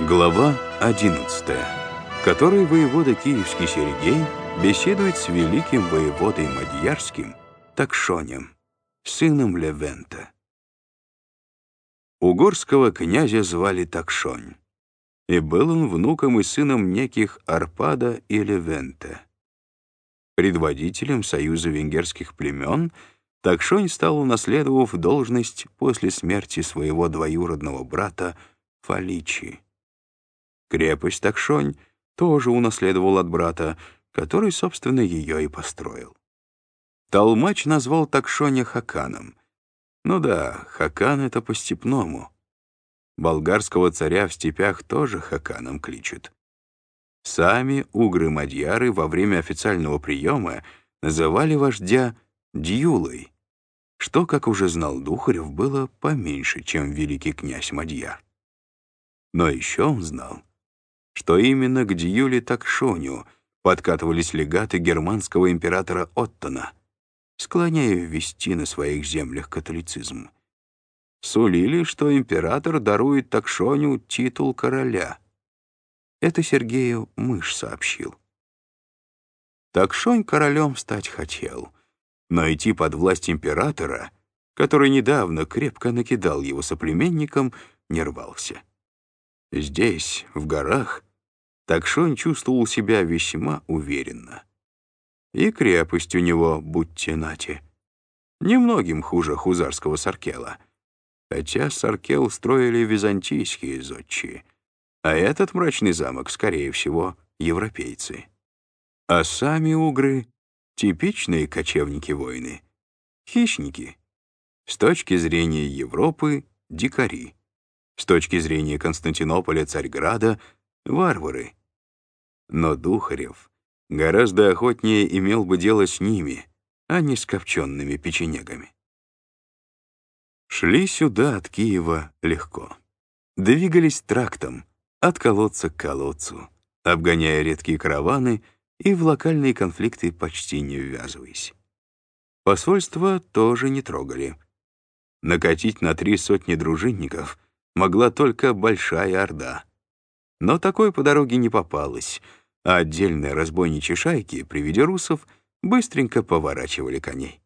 Глава 11, в которой воевода Киевский Сергей беседует с великим воеводой Мадьярским Такшонем, сыном Левента. Угорского князя звали Такшонь, и был он внуком и сыном неких Арпада и Левента. Предводителем союза венгерских племен Такшонь стал, унаследовав должность после смерти своего двоюродного брата Фаличи. Крепость Такшонь тоже унаследовал от брата, который, собственно, ее и построил. Толмач назвал Такшоня Хаканом. Ну да, Хакан — это по-степному. Болгарского царя в степях тоже Хаканом кличут. Сами угры-мадьяры во время официального приема называли вождя Дьюлой, что, как уже знал Духарев, было поменьше, чем великий князь Мадьяр. Но еще он знал, что именно к Дьюле Такшоню подкатывались легаты германского императора Оттона, склоняя ввести на своих землях католицизм. Сулили, что император дарует Такшоню титул короля. Это Сергею мышь сообщил. Такшонь королем стать хотел, но идти под власть императора, который недавно крепко накидал его соплеменникам, не рвался. Здесь, в горах, Такшон чувствовал себя весьма уверенно. И крепость у него, будьте нати. Немногим хуже хузарского Саркела. Хотя Саркел строили византийские зодчие, а этот мрачный замок, скорее всего, европейцы. А сами угры — типичные кочевники-воины, хищники. С точки зрения Европы — дикари. С точки зрения Константинополя, Царьграда — варвары — но Духарев гораздо охотнее имел бы дело с ними, а не с копченными печенегами. Шли сюда от Киева легко. Двигались трактом, от колодца к колодцу, обгоняя редкие караваны и в локальные конфликты почти не ввязываясь. Посольство тоже не трогали. Накатить на три сотни дружинников могла только Большая Орда. Но такой по дороге не попалось — а отдельные разбойничьи шайки, при виде русов, быстренько поворачивали коней.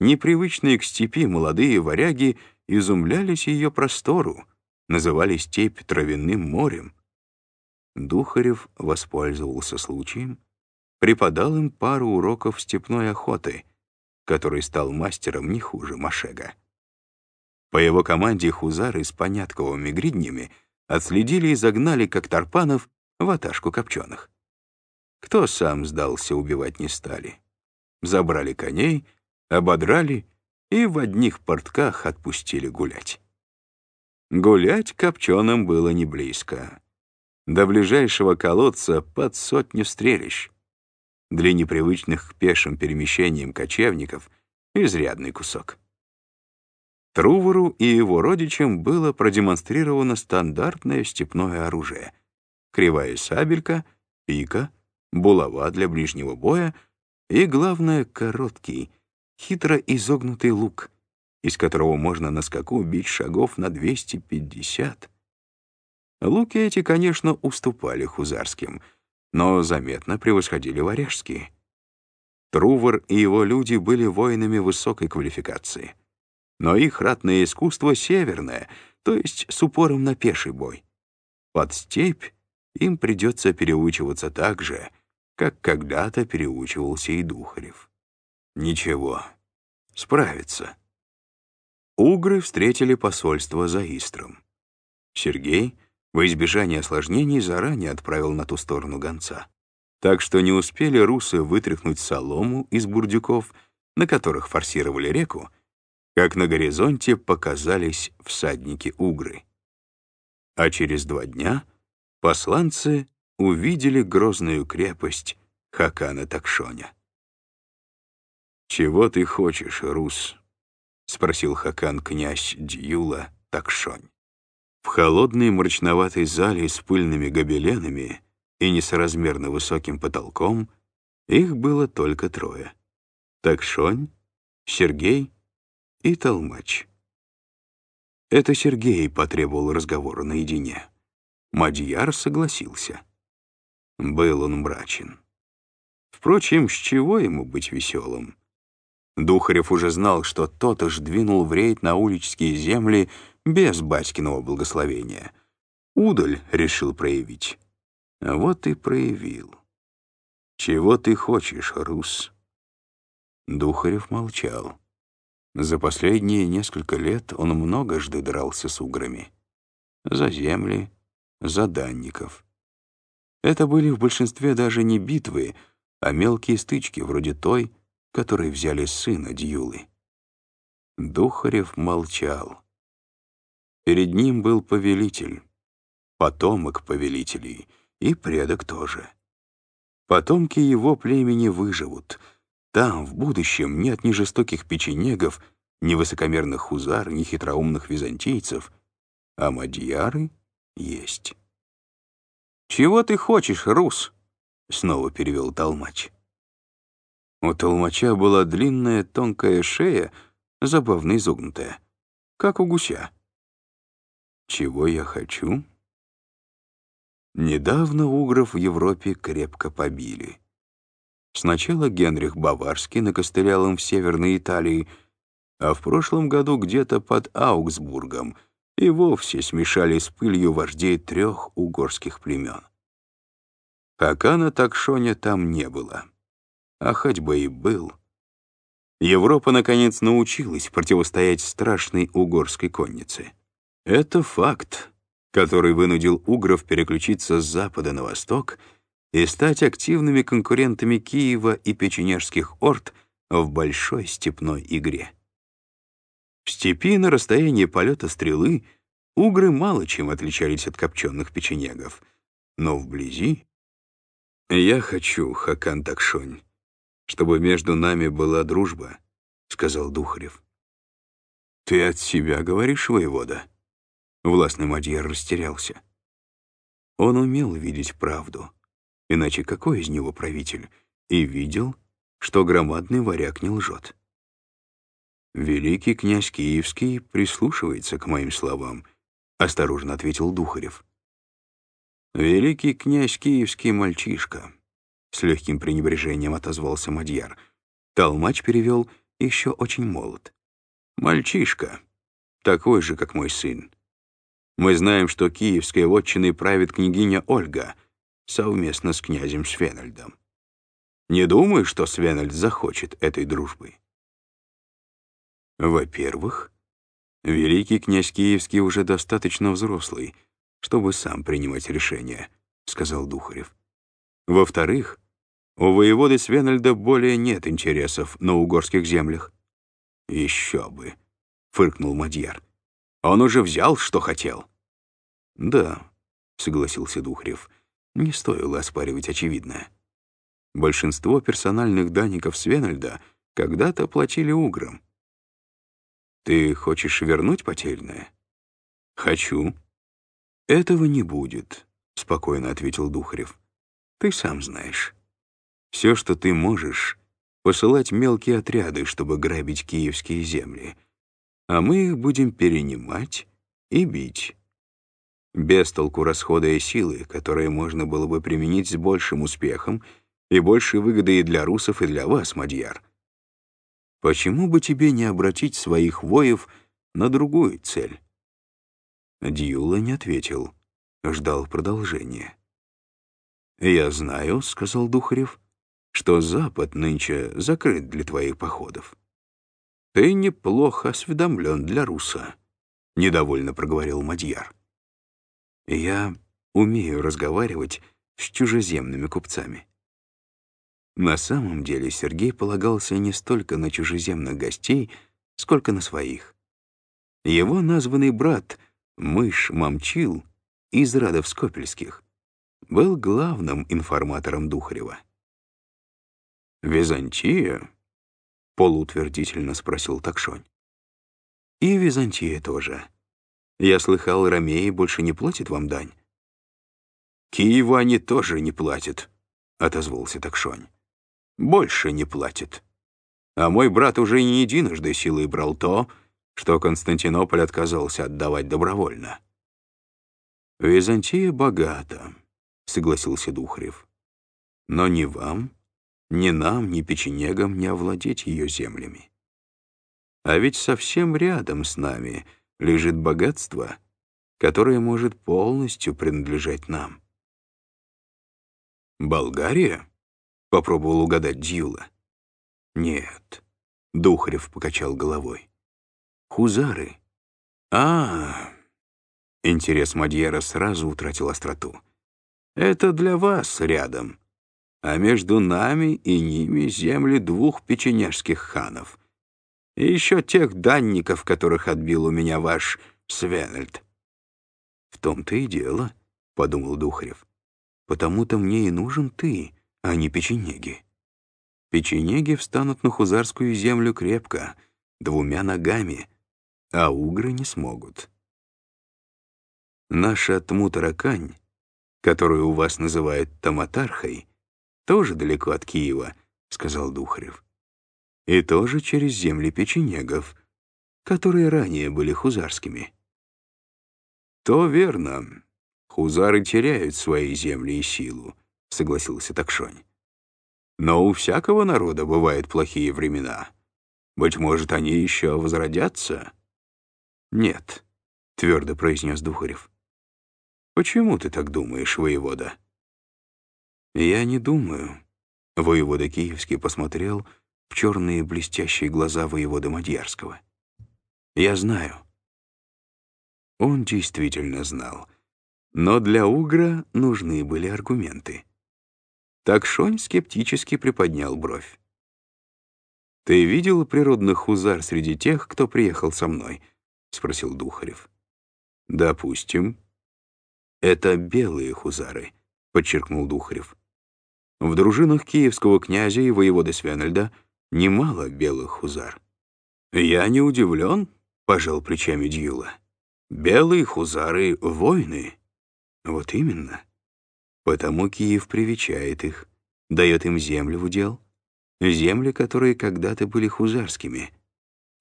Непривычные к степи молодые варяги изумлялись ее простору, называли степь травяным морем. Духарев воспользовался случаем, преподал им пару уроков степной охоты, который стал мастером не хуже Машега. По его команде хузары с понятковыми гриднями отследили и загнали, как тарпанов, ваташку копченых. Кто сам сдался, убивать не стали. Забрали коней, ободрали и в одних портках отпустили гулять. Гулять копченым было не близко. До ближайшего колодца под сотню стрелищ. Для непривычных к пешим перемещениям кочевников — изрядный кусок. Трувору и его родичам было продемонстрировано стандартное степное оружие — кривая сабелька, пика, булава для ближнего боя и, главное, короткий, хитро изогнутый лук, из которого можно на скаку бить шагов на 250. Луки эти, конечно, уступали хузарским, но заметно превосходили варяжские. Трувор и его люди были воинами высокой квалификации. Но их ратное искусство северное, то есть с упором на пеший бой. Под степь им придется переучиваться так же, как когда-то переучивался и Духарев. Ничего, справится. Угры встретили посольство за Истром. Сергей, во избежание осложнений, заранее отправил на ту сторону гонца. Так что не успели русы вытряхнуть солому из бурдюков, на которых форсировали реку, как на горизонте показались всадники-угры. А через два дня — посланцы увидели грозную крепость Хакана Такшоня. «Чего ты хочешь, Рус?» — спросил Хакан князь Дьюла Такшонь. В холодной мрачноватой зале с пыльными гобеленами и несоразмерно высоким потолком их было только трое — Такшонь, Сергей и Толмач. Это Сергей потребовал разговора наедине. Мадьяр согласился. Был он мрачен. Впрочем, с чего ему быть веселым? Духарев уже знал, что тот уж двинул в рейд на улические земли без батькиного благословения. Удаль решил проявить. Вот и проявил. «Чего ты хочешь, Рус?» Духарев молчал. За последние несколько лет он многожды дрался с уграми. За земли, за данников. Это были в большинстве даже не битвы, а мелкие стычки, вроде той, которой взяли сына Дьюлы. Духарев молчал. Перед ним был повелитель, потомок повелителей и предок тоже. Потомки его племени выживут. Там, в будущем, нет ни жестоких печенегов, ни высокомерных хузар, ни хитроумных византийцев, а мадьяры есть. «Чего ты хочешь, Рус?» — снова перевел толмач. У толмача была длинная тонкая шея, забавно изогнутая, как у гуся. Чего я хочу? Недавно угров в Европе крепко побили. Сначала Генрих Баварский накостылял им в Северной Италии, а в прошлом году где-то под Аугсбургом и вовсе смешали с пылью вождей трех угорских племен. Пока на Такшоне там не было. А хоть бы и был. Европа, наконец, научилась противостоять страшной угорской коннице. Это факт, который вынудил угров переключиться с запада на восток и стать активными конкурентами Киева и печенежских орд в большой степной игре. В степи на расстоянии полета стрелы угры мало чем отличались от копченых печенегов, но вблизи... «Я хочу, Хакан Такшонь, чтобы между нами была дружба», — сказал Духарев. «Ты от себя говоришь, воевода?» Властный Мадьяр растерялся. Он умел видеть правду, иначе какой из него правитель, и видел, что громадный варяг не лжет. «Великий князь Киевский прислушивается к моим словам», — осторожно ответил Духарев. «Великий князь Киевский мальчишка», — с легким пренебрежением отозвался Мадьяр. Толмач перевел «еще очень молод». «Мальчишка, такой же, как мой сын. Мы знаем, что киевской вотчиной правит княгиня Ольга совместно с князем Свенальдом. Не думаю, что Свенальд захочет этой дружбы. Во-первых, великий князь Киевский уже достаточно взрослый, чтобы сам принимать решения, — сказал Духарев. Во-вторых, у воеводы Свенальда более нет интересов на угорских землях. «Еще бы», — фыркнул Мадьяр. Он уже взял, что хотел». «Да», — согласился Духрев, — «не стоило оспаривать очевидное. Большинство персональных данников Свенальда когда-то платили угром. Ты хочешь вернуть потерянное?» «Хочу». «Этого не будет», — спокойно ответил Духарев. «Ты сам знаешь. Все, что ты можешь, посылать мелкие отряды, чтобы грабить киевские земли — а мы их будем перенимать и бить. Без толку расходуя силы, которые можно было бы применить с большим успехом и большей выгодой и для русов, и для вас, Мадьяр. Почему бы тебе не обратить своих воев на другую цель? Дьюла не ответил, ждал продолжения. «Я знаю», — сказал Духарев, — «что Запад нынче закрыт для твоих походов. «Ты неплохо осведомлен для руса», — недовольно проговорил Мадьяр. «Я умею разговаривать с чужеземными купцами». На самом деле Сергей полагался не столько на чужеземных гостей, сколько на своих. Его названный брат, мышь Мамчил, из Радов Скопельских, был главным информатором Духарева. «Византия полуутвердительно спросил Такшонь. «И Византия тоже. Я слыхал, Ромеи больше не платит вам дань?» «Киеву они тоже не платят», — отозвался Такшонь. «Больше не платят. А мой брат уже не единожды силой брал то, что Константинополь отказался отдавать добровольно». «Византия богата», — согласился Духарев. «Но ни вам, ни нам, ни печенегам не овладеть ее землями. А ведь совсем рядом с нами лежит богатство, которое может полностью принадлежать нам». «Болгария?» — попробовал угадать Дьюла. «Нет», — Духарев покачал головой. «Хузары». «А, Интерес Мадьера сразу утратил остроту. «Это для вас рядом, а между нами и ними земли двух печенежских ханов. И еще тех данников, которых отбил у меня ваш Свенельд». «В том-то и дело», — подумал Духарев. «Потому-то мне и нужен ты, а не печенеги. Печенеги встанут на хузарскую землю крепко, двумя ногами, а угры не смогут». Наша Тмутаракань, которую у вас называют Таматархой, тоже далеко от Киева, — сказал Духарев. И тоже через земли печенегов, которые ранее были хузарскими. То верно. Хузары теряют свои земли и силу, — согласился Такшонь. Но у всякого народа бывают плохие времена. Быть может, они еще возродятся? Нет, — твердо произнес Духарев. «Почему ты так думаешь, воевода?» «Я не думаю». Воевода Киевский посмотрел в черные блестящие глаза воевода Мадьярского. «Я знаю». Он действительно знал. Но для Угра нужны были аргументы. Так Шонь скептически приподнял бровь. «Ты видел природных хузар среди тех, кто приехал со мной?» — спросил Духарев. «Допустим», «Это белые хузары», — подчеркнул Духарев. В дружинах киевского князя и воеводы Свенельда немало белых хузар. «Я не удивлен», — пожал плечами Дьюла. «Белые хузары — воины». «Вот именно. Потому Киев привечает их, дает им землю в удел, земли, которые когда-то были хузарскими.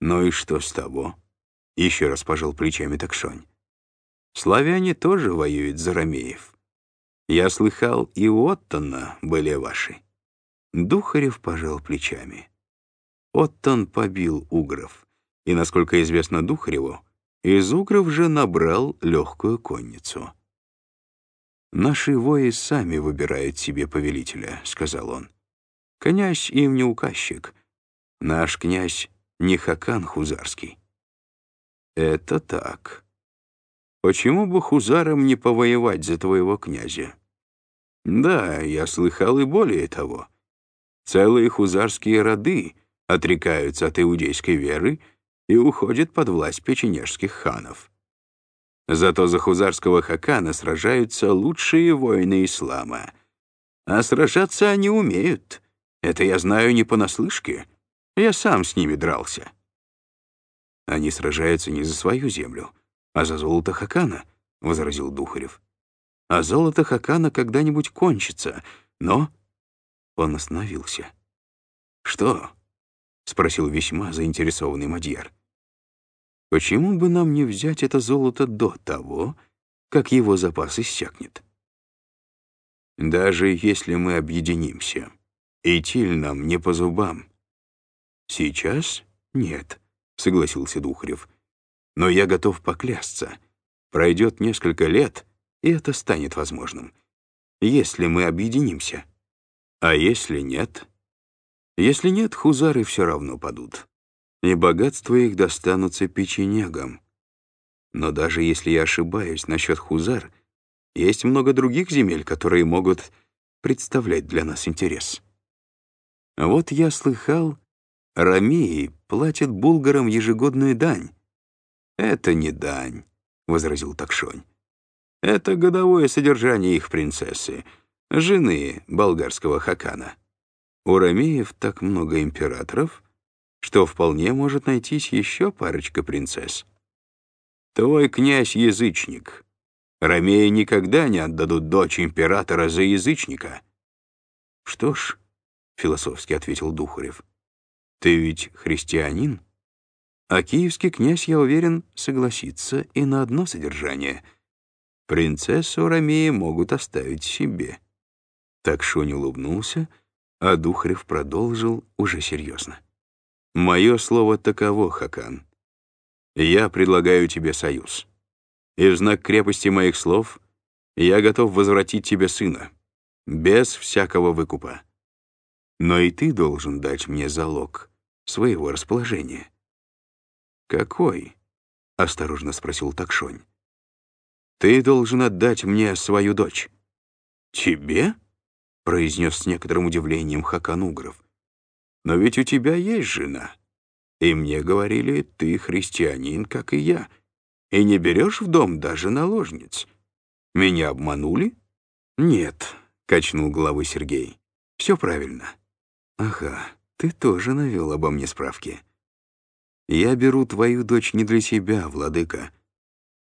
Ну и что с того?» Еще раз пожал плечами Такшонь. Славяне тоже воюют за ромеев. Я слыхал, и у Оттона были ваши». Духарев пожал плечами. Оттон побил угров, и, насколько известно Духареву, из угров же набрал легкую конницу. «Наши вои сами выбирают себе повелителя», — сказал он. «Князь им не указчик. Наш князь не Хакан Хузарский». «Это так», Почему бы хузарам не повоевать за твоего князя? Да, я слыхал и более того. Целые хузарские роды отрекаются от иудейской веры и уходят под власть печенежских ханов. Зато за хузарского хакана сражаются лучшие воины ислама. А сражаться они умеют. Это я знаю не понаслышке. Я сам с ними дрался. Они сражаются не за свою землю, «А за золото Хакана», — возразил Духарев. «А золото Хакана когда-нибудь кончится, но...» Он остановился. «Что?» — спросил весьма заинтересованный Мадьяр. «Почему бы нам не взять это золото до того, как его запас иссякнет?» «Даже если мы объединимся, Итиль нам не по зубам». «Сейчас нет», — согласился Духарев. Но я готов поклясться. Пройдет несколько лет, и это станет возможным. Если мы объединимся. А если нет? Если нет, хузары все равно падут. И богатства их достанутся печенегам. Но даже если я ошибаюсь насчет хузар, есть много других земель, которые могут представлять для нас интерес. Вот я слыхал, ромеи платят булгарам ежегодную дань, «Это не дань», — возразил Такшонь. «Это годовое содержание их принцессы, жены болгарского хакана. У ромеев так много императоров, что вполне может найтись еще парочка принцесс. Твой князь — язычник. Ромеи никогда не отдадут дочь императора за язычника». «Что ж», — философски ответил Духарев, — «ты ведь христианин?» А киевский князь, я уверен, согласится и на одно содержание. принцессу Ромея могут оставить себе». Так Шонь улыбнулся, а Духарев продолжил уже серьезно. «Мое слово таково, Хакан. Я предлагаю тебе союз. И в знак крепости моих слов я готов возвратить тебе сына, без всякого выкупа. Но и ты должен дать мне залог своего расположения». «Какой?» — осторожно спросил Такшонь. «Ты должен отдать мне свою дочь». «Тебе?» — произнес с некоторым удивлением Хакан Угров. «Но ведь у тебя есть жена. И мне говорили, ты христианин, как и я, и не берешь в дом даже наложниц. Меня обманули?» «Нет», — качнул головой Сергей. «Все правильно». «Ага, ты тоже навел обо мне справки». «Я беру твою дочь не для себя, владыка.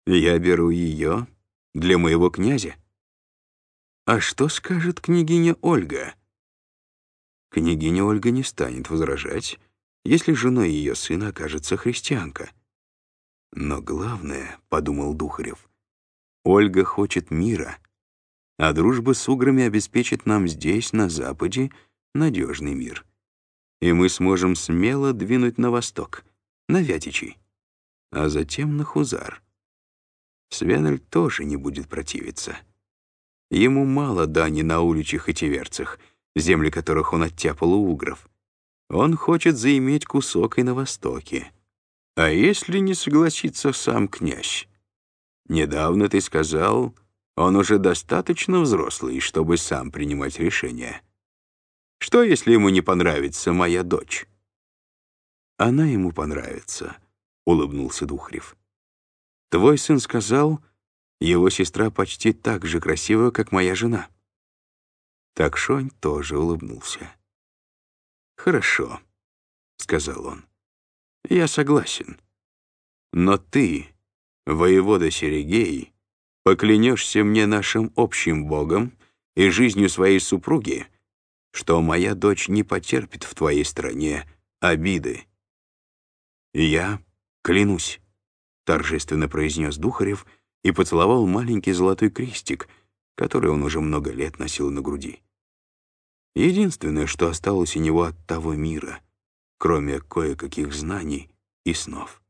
Я беру ее для моего князя». «А что скажет княгиня Ольга?» Княгиня Ольга не станет возражать, если женой ее сына окажется христианка. Но главное, — подумал Духарев, — Ольга хочет мира, а дружба с уграми обеспечит нам здесь, на Западе, надежный мир. И мы сможем смело двинуть на восток, на Вятичей, а затем на Хузар. Свенель тоже не будет противиться. Ему мало дани на уличах и теверцах, земли которых он оттяпал у угров. Он хочет заиметь кусок и на востоке. А если не согласится сам князь? Недавно ты сказал, он уже достаточно взрослый, чтобы сам принимать решения. Что, если ему не понравится моя дочь? Она ему понравится, — улыбнулся Духарев. Твой сын сказал, его сестра почти так же красива, как моя жена. Так Шонь тоже улыбнулся. «Хорошо», — сказал он. «Я согласен. Но ты, воевода Серегей, поклянешься мне нашим общим Богом и жизнью своей супруги, что моя дочь не потерпит в твоей стране обиды. Я клянусь» торжественно произнес Духарев и поцеловал маленький золотой крестик, который он уже много лет носил на груди. Единственное, что осталось у него от того мира, кроме кое-каких знаний и снов.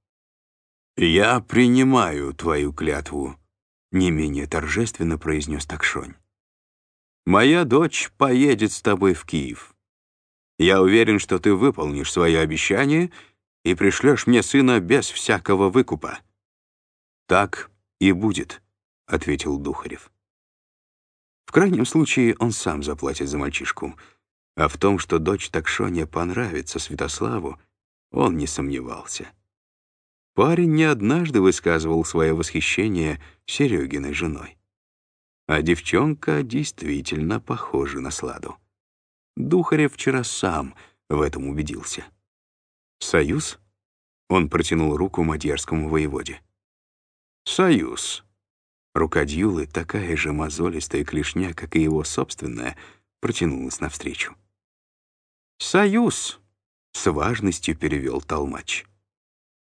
«Я принимаю твою клятву», — не менее торжественно произнес Такшонь. «Моя дочь поедет с тобой в Киев. Я уверен, что ты выполнишь свое обещание и пришлешь мне сына без всякого выкупа. «Так и будет», — ответил Духарев. В крайнем случае он сам заплатит за мальчишку, а в том, что дочь Такшоне понравится Святославу, он не сомневался. Парень не однажды высказывал свое восхищение Серегиной женой. А девчонка действительно похожа на Сладу. Духарев вчера сам в этом убедился. «Союз?» — он протянул руку мадьярскому воеводе. Союз. Рука Дьюлы, такая же мозолистая клешня, как и его собственная, протянулась навстречу. «Союз!» — с важностью перевел Толмач.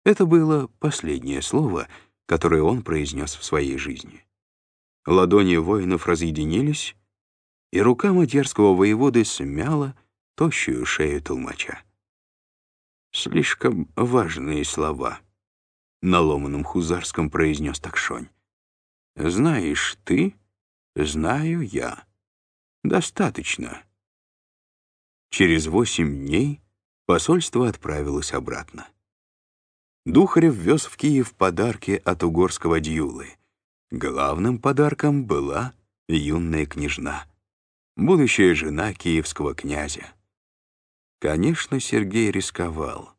Это было последнее слово, которое он произнес в своей жизни. Ладони воинов разъединились, и рука мадьярского воеводы смяла тощую шею толмача. Слишком важные слова —— на ломаном хузарском произнес Такшонь. «Знаешь ты, знаю я. Достаточно». Через восемь дней посольство отправилось обратно. Духарев вез в Киев подарки от угорского дьюлы. Главным подарком была юная княжна, будущая жена киевского князя. Конечно, Сергей рисковал.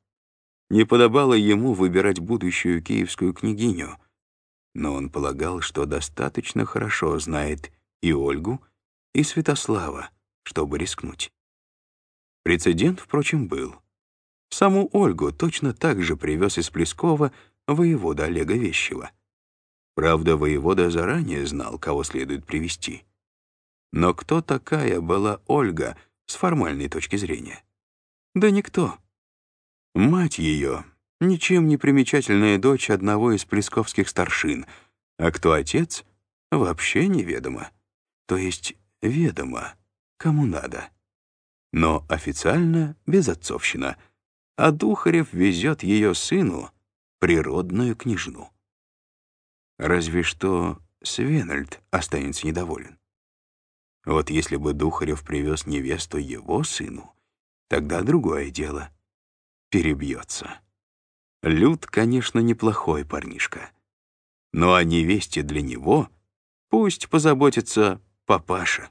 Не подобало ему выбирать будущую киевскую княгиню, но он полагал, что достаточно хорошо знает и Ольгу, и Святослава, чтобы рискнуть. Прецедент, впрочем, был. Саму Ольгу точно так же привез из Плескова воевода Олега Вещева. Правда, воевода заранее знал, кого следует привести. Но кто такая была Ольга с формальной точки зрения? Да никто. Мать ее — ничем не примечательная дочь одного из плесковских старшин, а кто отец вообще неведомо. То есть ведомо, кому надо. Но официально безотцовщина, а Духарев везет ее сыну природную княжну. Разве что Свенальд останется недоволен. Вот если бы Духарев привез невесту его сыну, тогда другое дело. Перебьется. Люд, конечно, неплохой парнишка. Но о невесте для него пусть позаботится папаша.